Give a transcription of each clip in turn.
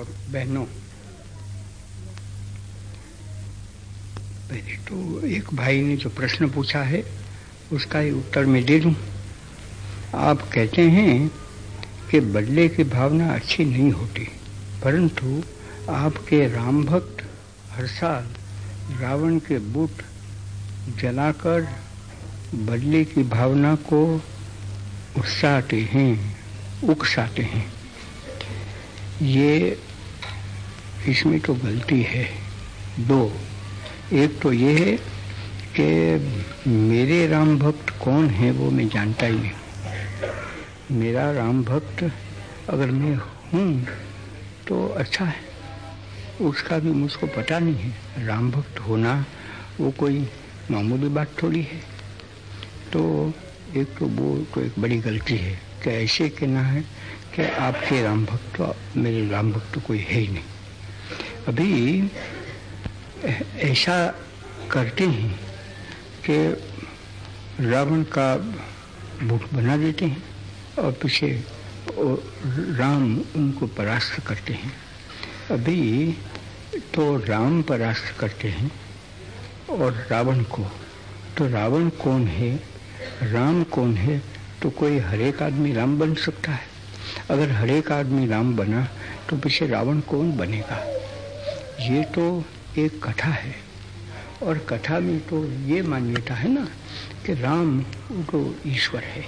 और बहनों पहले तो एक भाई ने जो प्रश्न पूछा है, उसका ही उत्तर मैं दे दूँ। आप कहते हैं कि बदले की भावना अच्छी नहीं होती, परंतु आपके राम भक्त हर साल रावण के बुट जलाकर बदले की भावना को उकसाते हैं उकसाते हैं। ये इसमें तो गलती है। दो, एक तो ये है कि मेरे राम भक्त कौन है वो मैं जानता ही नहीं। मेरा राम भक्त अगर मैं हूँ तो अच्छा है। उसका भी मुझको पता नहीं है। राम भक्त होना वो कोई मामूली बात थोड़ी है। तो एक तो वो तो एक बड़ी गलती है कि ऐसे कहना है कि आपके राम भक्त तो मेरे राम भक्त तो कोई है ही नहीं। अभी ऐसा करते हैं कि रावण का बुट बना देते हैं और पीछे राम उनको परास्त करते हैं। अभी तो राम परास्त करते हैं और रावण को। तो रावण कौन है? राम कौन है? तो कोई हर एक आदमी राम बन सकता है। अगर हर एक आदमी राम बना तो पीछे रावण कौन बनेगा? ये तो एक कथा है। और कथा में तो ये मान्यता है ना कि राम तो ईश्वर है।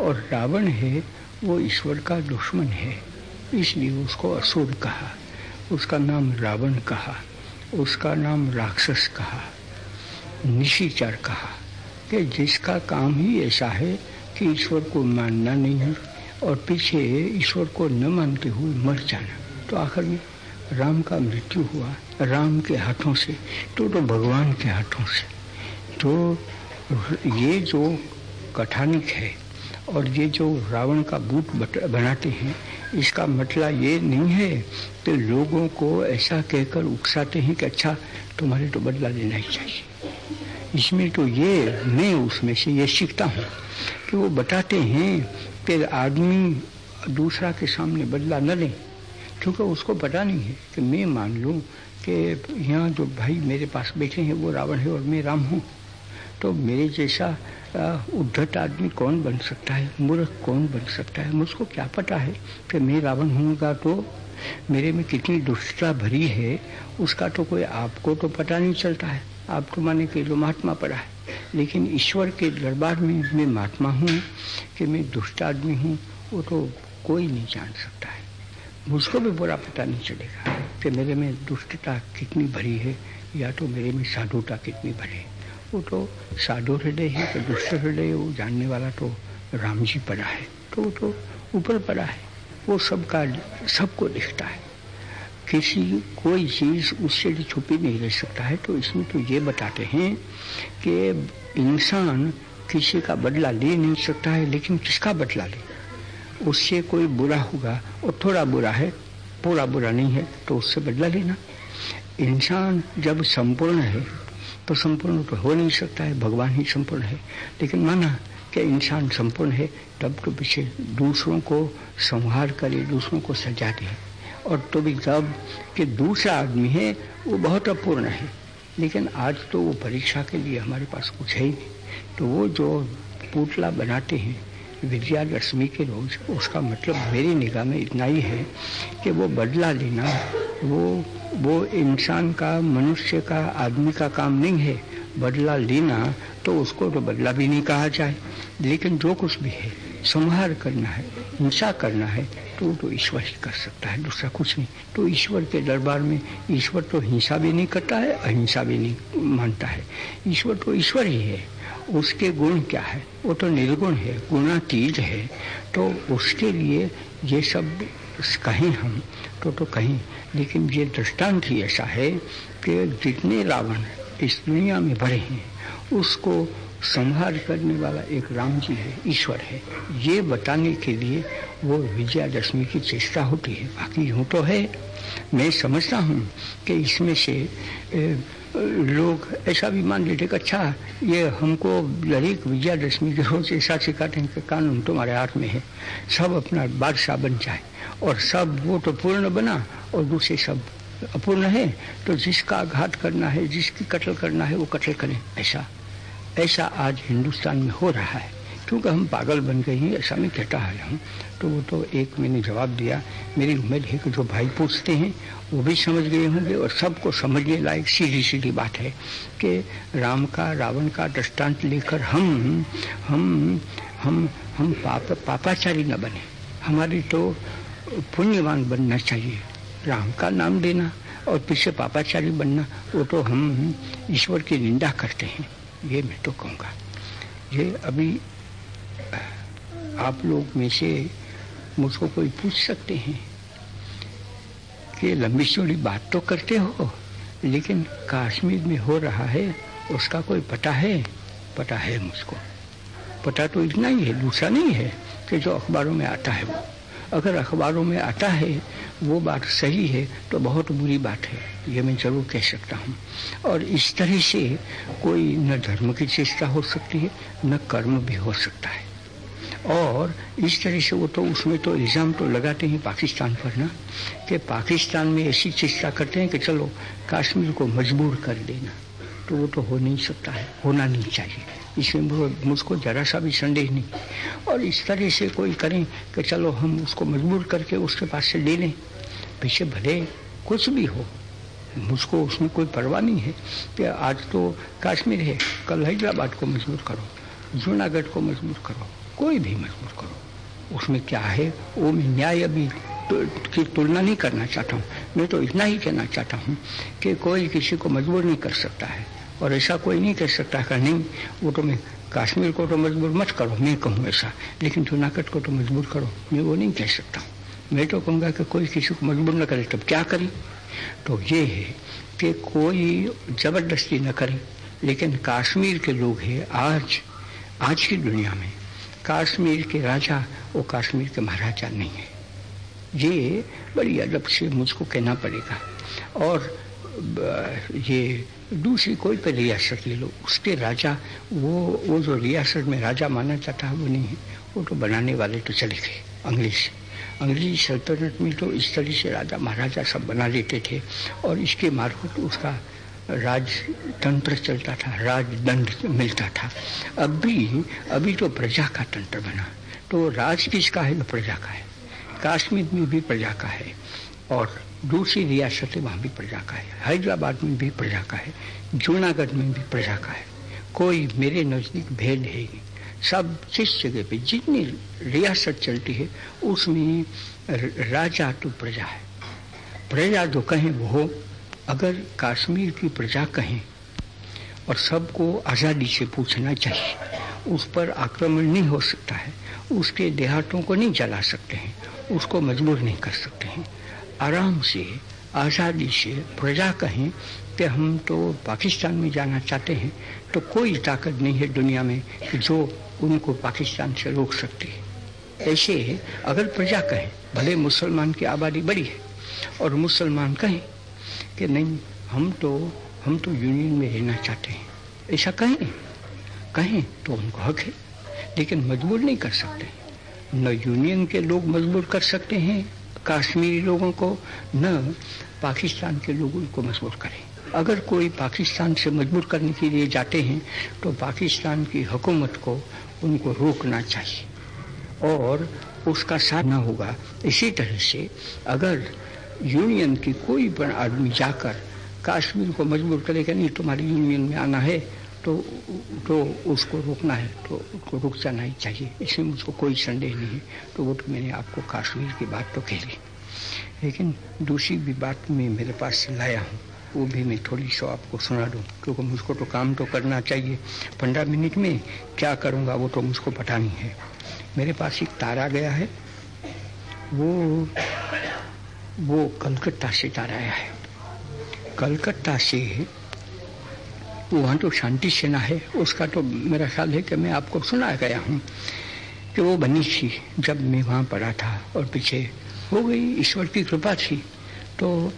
और रावण है, वो ईश्वर का दुश्मन है। इसलिए उसको असुर कहा, उसका नाम रावण कहा, उसका नाम राक्षस कहा, निशिचर कहा कि जिसका काम ही ऐसा है कि ईश्वर को मानना नहीं है और पीछे ईश्वर को न मानते हुए मर जाना। तो आखिर में राम का मृत्यु हुआ राम के हाथों से तो तो भगवान के हाथों से। तो ये जो कथानिक है और ये जो रावण का बूट बनाते हैं, इसका मतलब ये नहीं है कि लोगों को ऐसा कहकर उकसाते हैं कि अच्छा तुम्हारे तो बदला लेना ही चाहिए। इसमें तो ये, मैं उसमें से ये सीखता हूँ कि वो बताते हैं कि आदमी दूसरा के सामने बदला न ले। क्योंकि उसको पता नहीं है कि मैं मान लूँ कि यहाँ जो भाई मेरे पास बैठे हैं, वो रावण है और मैं राम हूँ। तो मेरे जैसा उद्धट आदमी कौन बन सकता है? मूर्ख कौन बन सकता है? मुझको क्या पता है कि मैं रावण हूँगा तो? मेरे में कितनी दुष्टता भरी है, उसका तो कोई, आपको तो पता नहीं चलता है। आप तो माने कि जो महात्मा पड़ा है। लेकिन ईश्वर के दरबार में मैं महात्मा हूँ कि मैं दुष्ट आदमी हूँ, वो तो कोई नहीं जान सकता। मुझको भी बुरा पता नहीं चलेगा कि मेरे में दुष्टता कितनी भरी है, या तो मेरे में साधुता कितनी भरी है। वो तो साधु हृदय है तो दुष्ट हृदय, वो जानने वाला तो राम जी पड़ा है तो वो तो ऊपर पड़ा है। वो सबका सबको दिखता है। किसी, कोई चीज़ उससे छुपी नहीं रह सकता है तो इसमें तो ये बताते हैं कि इंसान किसी का बदला ले नहीं सकता है, लेकिन किसका बदला ले? उससे कोई बुरा होगा और थोड़ा बुरा है, पूरा बुरा नहीं है तो उससे बदला लेना। इंसान जब संपूर्ण है तो संपूर्ण तो हो नहीं सकता है, भगवान ही संपूर्ण है। लेकिन माना कि इंसान संपूर्ण है, तब तो पीछे दूसरों को संहार करे, दूसरों को सजा दे। और तो भी जब कि दूसरा आदमी है, वो बहुत अपूर्ण है। लेकिन आज तो वो परीक्षा के लिए हमारे पास कुछ है ही नहीं। तो वो जो पुतला बनाते हैं विजयादशमी के रोज उसका मतलब मेरी निगाह में इतना ही है कि वो बदला लेना, वो वो इंसान का, मनुष्य का, आदमी का काम नहीं है। बदला लेना तो उसको तो बदला भी नहीं कहा जाए। लेकिन जो कुछ भी है, संहार करना है, हिंसा करना है तो तो ईश्वर ही कर सकता है, दूसरा कुछ नहीं। तो ईश्वर के दरबार में ईश्वर तो हिंसा भी नहीं करता है, अहिंसा भी नहीं मानता है। ईश्वर तो ईश्वर ही है। उसके गुण क्या है? वो तो निर्गुण है गुणातीत है। तो उसके लिए ये सब कहें हम तो तो कहें। लेकिन ये दृष्टांत ही ऐसा है कि जितने रावण इस दुनिया में भरे हैं, उसको संहार करने वाला एक राम जी है, ईश्वर है। ये बताने के लिए वो विजयादशमी की चेष्टा होती है। बाकी यूँ तो है। मैं समझता हूँ कि इसमें से लोग ऐसा भी मान लेते अच्छा ये हमको लड़ीक विजयादशमी के रोज ऐसा सिखाते हैं कि कानून तुम्हारे हाथ में है। सब अपना बादशाह बन जाए और सब वो तो पूर्ण बना और दूसरे सब अपूर्ण है। तो जिसका आघात करना है, जिसकी कत्ल करना है, वो कत्ल करें। ऐसा ऐसा आज हिंदुस्तान में हो रहा है। क्योंकि हम पागल बन गए हैं, ऐसा मैं कहता है हूँ। तो वो तो एक मैंने जवाब दिया, मेरी उम्मीद है कि जो भाई पूछते हैं, वो भी समझ गए होंगे और सबको समझने लायक सीधी सीधी बात है कि राम का, रावण का दृष्टांत लेकर हम हम हम हम पाप, पापाचारी न बने। हमारी तो पुण्यवान बनना चाहिए। राम का नाम देना और पीछे पापाचारी बनना, वो तो हम ईश्वर की निंदा करते हैं। ये मैं तो कहूँगा, ये अभी, आप लोग में से मुझको कोई पूछ सकते हैं कि लंबी चौड़ी बात तो करते हो, लेकिन कश्मीर में हो रहा है, उसका कोई पता है? पता है मुझको। पता तो इतना ही है, दूसरा नहीं है कि जो अखबारों में आता है वो। अगर अखबारों में आता है, वो बात सही है तो बहुत बुरी बात है। ये मैं ज़रूर कह सकता हूँ। और इस तरह से कोई न धर्म की चेष्टा हो सकती है, न कर्म भी हो सकता है। और इस तरह से वो तो उसमें तो इल्ज़ाम तो लगाते हैं पाकिस्तान पर ना, कि पाकिस्तान में ऐसी चेष्टा करते हैं कि चलो, कश्मीर को मजबूर कर देना। तो वो तो हो नहीं सकता है होना नहीं चाहिए। इसमें मुझको जरा सा भी संदेह नहीं। और इस तरह से कोई करें कि चलो हम उसको मजबूर करके उसके पास से ले लें। पीछे भले कुछ भी हो मुझको उसमें कोई परवाह नहीं है कि आज तो कश्मीर है कल हैदराबाद को मजबूर करो जूनागढ़ को मजबूर करो कोई भी मजबूर करो। उसमें क्या है? वो मैं न्याय तो, की तुलना नहीं करना चाहता हूँ। मैं तो इतना ही कहना चाहता हूँ कि कोई किसी को मजबूर नहीं कर सकता है। और ऐसा कोई नहीं कह सकता कि नहीं, वो तो मैं कश्मीर को तो मजबूर मत करो, मैं कहूँ ऐसा। लेकिन जूनागढ़ को तो मजबूर करो, मैं वो नहीं कह सकता मैं तो कहूँगा कि कोई किसी को मजबूर न करे, तब क्या करे? तो ये है कि कोई ज़बरदस्ती न करे। लेकिन कश्मीर के लोग हैं आज आज की दुनिया में। कश्मीर के राजा वो कश्मीर के महाराजा नहीं है। ये बड़ी अदब से मुझको कहना पड़ेगा। और ये दूसरी कोई पर रियासत ले लो, उसके राजा, वो वो जो रियासत में राजा माना जाता है, वो नहीं है। वो तो बनाने वाले तो चले गए, अंग्रेज़। अंग्रेज़ी सल्तनत में तो इस तरह से राजा, महाराजा सब बना लेते थे। और इसके मार्फत उसका राजतंत्र चलता था, राजदंड मिलता था। अब भी, अभी तो प्रजा का तंत्र बना। तो राज किसका है? तो प्रजा का है। कश्मीर में भी प्रजा का है और दूसरी रियासतें वहाँ भी प्रजा का है। हैदराबाद में भी प्रजा का है, जूनागढ़ में भी प्रजा का है। कोई मेरे नज़दीक भेद है नहीं। सब जिस जगह पे जितनी रियासत चलती है, उसमें राजा तो प्रजा है। प्रजा जो कहें वो, अगर कश्मीर की प्रजा कहें और सबको आज़ादी से पूछना चाहिए, उस पर आक्रमण नहीं हो सकता है, उसके देहातों को नहीं जला सकते हैं। उसको मजबूर नहीं कर सकते हैं। आराम से, आज़ादी से प्रजा कहें कि हम तो पाकिस्तान में जाना चाहते हैं तो कोई ताकत नहीं है दुनिया में जो उनको पाकिस्तान से रोक सकती है। ऐसे अगर प्रजा कहें, भले मुसलमान की आबादी बड़ी है, और मुसलमान कहें कि नहीं, हम तो हम तो यूनियन में रहना चाहते हैं। ऐसा कहें कहें तो उनको हक है, लेकिन मजबूर नहीं कर सकते। न यूनियन के लोग मजबूर कर सकते हैं, कश्मीरी लोगों को, न पाकिस्तान के लोग उनको मजबूर करें। अगर कोई पाकिस्तान से मजबूर करने के लिए जाते हैं तो पाकिस्तान की हुकूमत को उनको रोकना चाहिए। और उसका साथ ना होगा। इसी तरह से अगर यूनियन की कोई पण आदमी जाकर कश्मीर को मजबूर करेगा, नहीं, तुम्हारी यूनियन में आना है तो तो उसको रोकना है तो उसको रुक जाना ही चाहिए। इसमें मुझको कोई संदेह नहीं है। तो वो तो मैंने आपको कश्मीर की बात तो कह ली लेकिन दूसरी भी बात मैं मेरे पास लाया हूँ। वो भी मैं थोड़ी सो आपको सुना दूँ। क्योंकि मुझको तो काम तो करना चाहिए। पंद्रह मिनट में क्या करूँगा वो तो मुझको पता नहीं है। मेरे पास एक तारा गया है। वो वो कलकत्ता से तारा आया है। कलकत्ता से वहाँ तो शांति सेना है, उसका तो मेरा ख्याल है कि मैं आपको सुना गया हूँ कि वो बनी थी जब मैं वहाँ पढ़ा था और पीछे हो गई, ईश्वर की कृपा थी। तो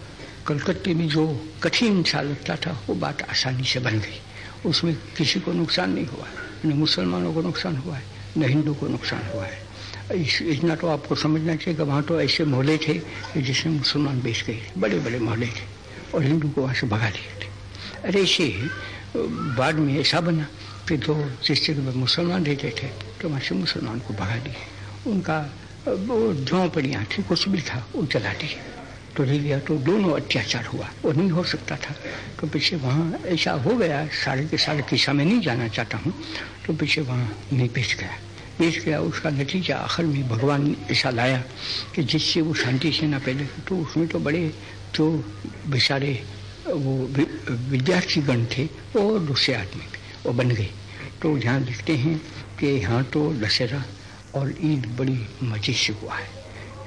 कलकत्ते में जो कठिन सा लगता था, वो बात आसानी से बन गई। उसमें किसी को नुकसान नहीं हुआ, न मुसलमानों को नुकसान हुआ है न हिंदू को नुकसान हुआ है। इस, इतना तो आपको समझना चाहिए कि वहाँ तो ऐसे मोहल्ले थे जिसमें मुसलमान बेच गए बड़े बड़े मोहल्ले थे और हिंदू को वहाँ से भगा दिए थे अरे ऐसे बाद में ऐसा बना कि जिस जगह में मुसलमान रहते थे तो वहाँ से मुसलमान को भगा दिए। उनका वो झोंपड़ियाँ थी कुछ भी था, वो जला दिए। तो ले लिया तो दोनों अत्याचार हुआ। वो नहीं हो सकता था। तो पीछे वहाँ ऐसा हो गया, सारे के सारे किस्सा में नहीं जाना चाहता हूँ। तो पीछे वहाँ नहीं बेच गया। बेच गया, उसका नतीजा आखिर में भगवान ऐसा लाया कि जिससे वो शांति सेना पहले तो उसमें तो बड़े जो बेचारे वो विद्यार्थी गण थे और दूसरे आदमी वो बन गए। तो यहाँ लिखते हैं कि यहाँ तो दशहरा और ईद बड़ी मज़े से हुआ है।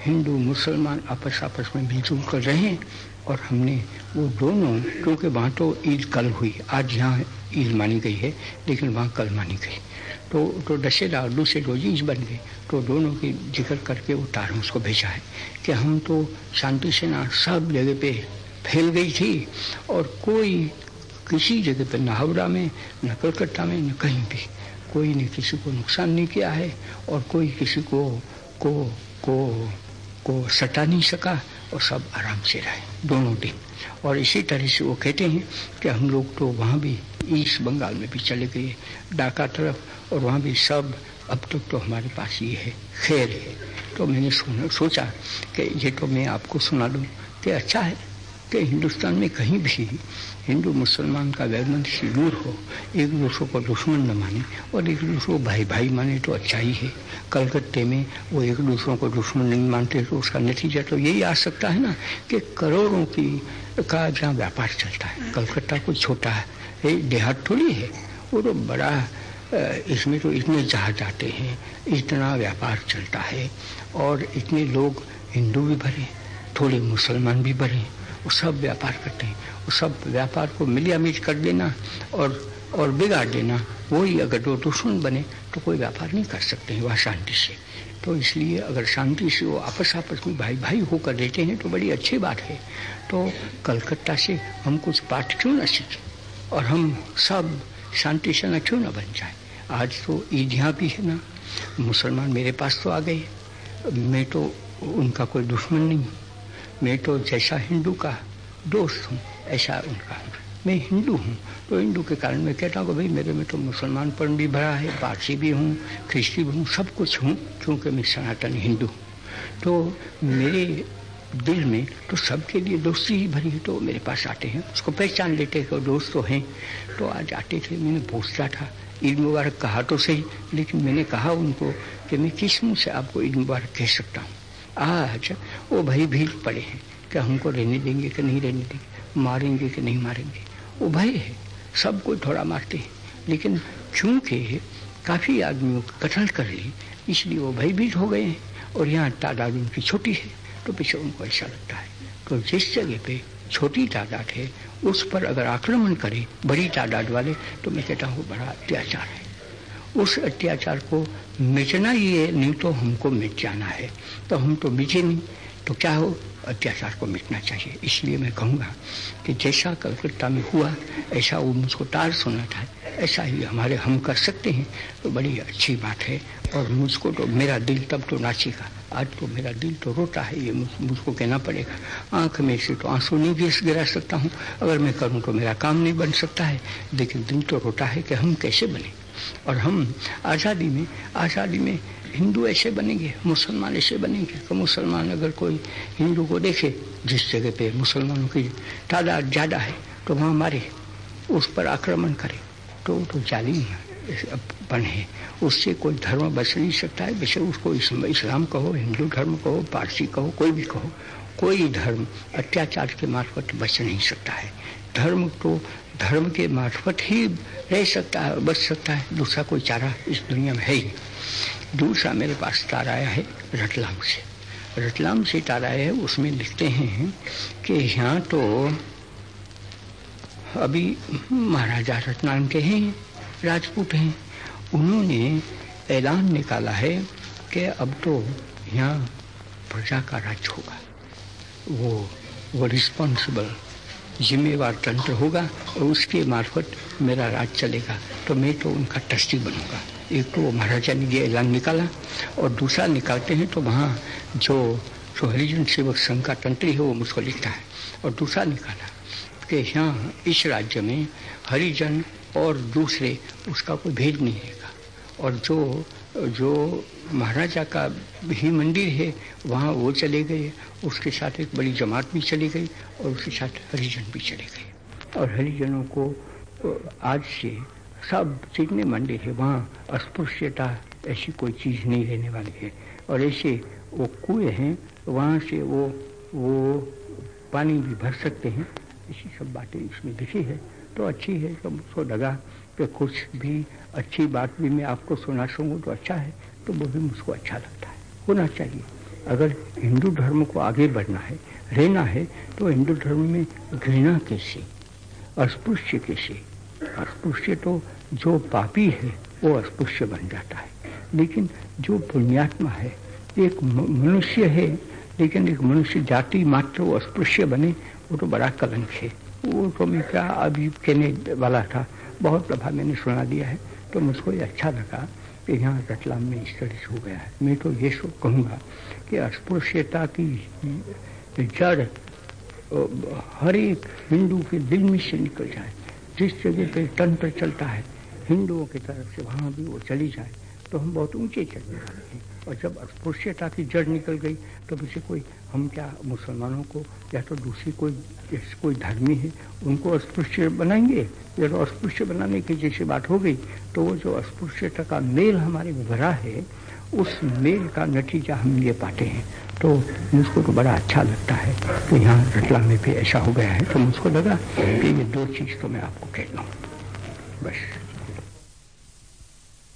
हिंदू, मुसलमान आपस आपस में मिलजुल कर रहे हैं और हमने वो दोनों, क्योंकि वहाँ तो ईद कल हुई, आज यहाँ ईद मानी गई है, लेकिन वहाँ कल मानी गई। तो तो दशहरा और दूसरे रोज ईद बन गए तो दोनों की ज़िक्र करके वो तार उसको भेजा है कि हम तो शांति सेना सब जगह पे फैल गई थी और कोई किसी जगह पर न हावड़ा में न कलकत्ता में न कहीं भी कोई ने किसी को नुकसान नहीं किया है और कोई किसी को को को को सटा नहीं सका और सब आराम से रहे दोनों दिन और इसी तरह से वो कहते हैं कि हम लोग तो वहाँ भी ईस्ट बंगाल में भी चले गए ढाका तरफ़ और वहाँ भी सब अब तक तो, तो हमारे पास ये है खैर है। तो मैंने सोचा कि ये तो मैं आपको सुना दूँ कि अच्छा है। कि हिंदुस्तान में कहीं भी हिंदू मुसलमान का वैमनस्य दूर हो, एक दूसरे को दुश्मन न माने और एक दूसरे को भाई भाई माने तो अच्छा ही है। कलकत्ते में वो एक दूसरों को दुश्मन नहीं मानते तो उसका नतीजा तो यही आ सकता है ना कि करोड़ों की का जहाँ व्यापार चलता है, कलकत्ता कोई छोटा है देहात थोड़ी है, वो तो बड़ा इसमें तो इतने जहाज़ आते हैं, इतना व्यापार चलता है और इतने लोग हिंदू भी भरे, थोड़े मुसलमान भी भरे वो सब व्यापार करते हैं। वो सब व्यापार को मिलिया मिच कर देना और और बिगाड़ देना। वही अगर दो दुश्मन बने तो कोई व्यापार नहीं कर सकते हैं वह शांति से। तो इसलिए अगर शांति से वो आपस आपस में भाई भाई होकर रहते हैं तो बड़ी अच्छी बात है। तो कलकत्ता से हम कुछ पाठ क्यों ना सीखें और हम सब शांति से न क्यों ना बन जाए? आज तो ईद यहाँ भी है ना। मुसलमान मेरे पास तो आ गए। मैं तो उनका कोई दुश्मन नहीं। मैं तो जैसा हिंदू का दोस्त हूँ, ऐसा उनका। मैं हिंदू हूँ तो हिंदू के कारण मैं कहता हूँ भाई मेरे में तो मुसलमानपन भी भरा है, पारसी भी हूँ, ख्रिस्ती भी हूँ, सब कुछ हूँ, क्योंकि मैं सनातन हिंदू हूँ। तो मेरे दिल में तो सबके लिए दोस्ती ही भरी है तो मेरे पास आते हैं, उसको पहचान लेते हैं कि दोस्त तो हैं। तो आज आते थे, मैंने पूछता था, ईद मुबारक कहा तो सही, लेकिन मैंने कहा उनको कि मैं किस मुँह से आपको ईद मुबारक कह सकता हूँ? आज वो भाई भीड़ पड़े हैं कि हमको रहने देंगे कि नहीं रहने देंगे, मारेंगे कि नहीं मारेंगे। वो भय है, सब कोई थोड़ा मारते हैं। लेकिन चूँकि काफ़ी आदमियों कत्ल कर ली, इसलिए वो भयभीत हो गए हैं और यहाँ तादाद उनकी छोटी है तो पीछे उनको ऐसा लगता है तो जिस जगह पे छोटी तादाद है, उस पर अगर आक्रमण करे बड़ी तादाद वाले तो मैं कहता हूँ बड़ा अत्याचार है। उस अत्याचार को मिटना ही है नहीं तो हमको मिट जाना है। तो हम तो मिटे नहीं तो क्या हो? अत्याचार को मिटना चाहिए। इसलिए मैं कहूँगा कि जैसा कलकत्ता में हुआ ऐसा वो मुझको तार सुना था। ऐसा ही हमारे हम कर सकते हैं तो बड़ी अच्छी बात है। और मुझको तो मेरा दिल तब तो नाचेगा। आज तो मेरा दिल तो रोता है ये मुझ, मुझको कहना पड़ेगा। आँख में से तो आँसू नहीं भी गिरा सकता हूँ। अगर मैं करूँ तो मेरा काम नहीं बन सकता है। लेकिन दिल तो रोता है कि हम कैसे बने। और हम आज़ादी में आज़ादी में हिंदू ऐसे बनेंगे, मुसलमान ऐसे बनेंगे तो मुसलमान अगर कोई हिंदू को देखे, जिस जगह पे मुसलमानों की तादाद ज़्यादा है तो वहाँ मारे, उस पर आक्रमण करे तो वो तो जालिम बन उससे कोई धर्म बच नहीं सकता है वैसे उसको इस्लाम कहो, हिंदू धर्म कहो, पारसी कहो, कोई भी कहो, कोई धर्म अत्याचार के मार्फत बच नहीं सकता है। धर्म तो धर्म के मार्फत ही रह सकता है, बच सकता है। दूसरा कोई चारा इस दुनिया में है ही दूसरा मेरे पास तार आया है रतलाम से। रतलाम से तार आया है, उसमें लिखते हैं कि यहाँ तो अभी महाराजा रतनाम के हैं, राजपूत हैं। उन्होंने ऐलान निकाला है कि अब तो यहाँ प्रजा का राज होगा। वो वो रिस्पॉन्सिबल जिम्मेवार तंत्र होगा और उसके मार्फत मेरा राज चलेगा। तो मैं तो उनका ट्रस्टी बनूँगा। एक तो महाराजा ने ये ऐलान निकाला और दूसरा निकालते हैं तो वहाँ जो जो हरिजन सेवक संघ का तंत्री है, वो मुझको लिखता है। और दूसरा निकाला कि यहाँ इस राज्य में हरिजन और दूसरे उसका कोई भेद नहीं रहेगा और जो जो महाराजा का ही मंदिर है, वहाँ वो चले गए। उसके साथ एक बड़ी जमात भी चली गई और उसके साथ हरिजन भी चले गए। और हरिजनों को आज से सब जितने मंदिर है, वहाँ अस्पृश्यता ऐसी कोई चीज़ नहीं रहने वाली है। और ऐसे वो कुएँ हैं, वहाँ से वो वो पानी भी भर सकते हैं। ऐसी सब बातें इसमें दिखी है तो अच्छी है। तो मुझको लगा कि कुछ भी अच्छी बात भी मैं आपको सुना सकूँ तो अच्छा है तो वो भी मुझको अच्छा लगता है। होना चाहिए। अगर हिंदू धर्म को आगे बढ़ना है, रहना है तो हिंदू धर्म में घृणा कैसे? अस्पृश्य कैसे? अस्पृश्य तो जो पापी है, वो अस्पृश्य बन जाता है। लेकिन जो पुण्यात्मा है, एक मनुष्य है, लेकिन एक मनुष्य जाति मात्र वो अस्पृश्य बने, वो तो बड़ा कलंक है। वो तो मैं क्या अभी कहने वाला था, बहुत दफ़ा मैंने सुना दिया है। तो मुझको ये अच्छा लगा कि यहाँ रतलाम में इस तरह से हो गया है। मैं तो ये सब कहूँगा कि अस्पृश्यता की जड़ हर एक हिंदू के दिल में से निकल जाए। जिस जगह पर तंत्र चलता है, हिंदुओं की तरफ़ से वहाँ भी वो चली जाए। तो हम बहुत ऊँचे चलने वाले हैं और जब अस्पृश्यता की जड़ निकल गई तो किसी कोई, हम क्या मुसलमानों को, या तो दूसरी कोई, जैसे कोई धर्मी है, उनको अस्पृश्य बनाएँगे? या तो अस्पृश्य बनाने की जैसी बात हो गई तो वो जो अस्पृश्यता का मेल हमारे में भरा है, उस मेल का नतीजा हम ये पाते हैं। तो मुझको तो बड़ा अच्छा लगता है कि यहाँ रतला में भी ऐसा हो गया है। तो मुझको लगा कि ये दो चीज़ तो मैं आपको कह दूँ। बस।